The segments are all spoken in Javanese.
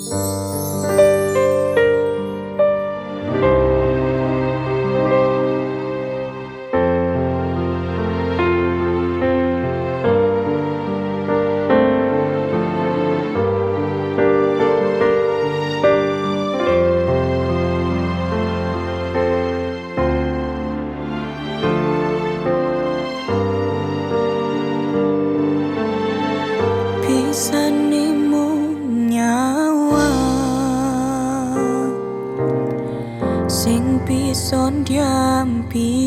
oh mimpi.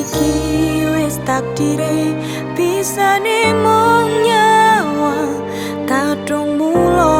iki wis takdire bisane mung nyawa kadung mulo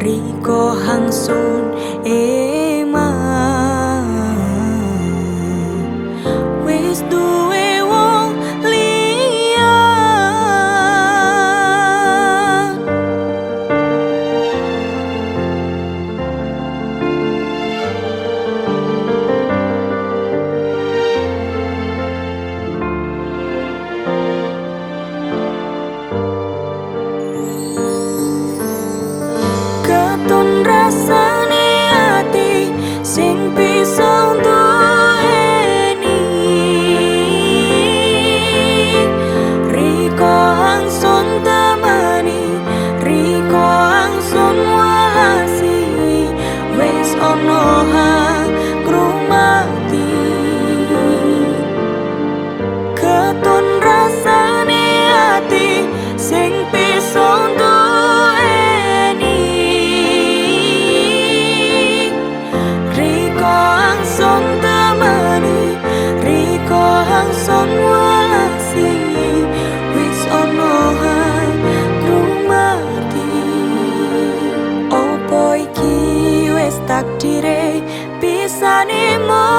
Riko Hang Sun Ema eh, sempre são dois. anymore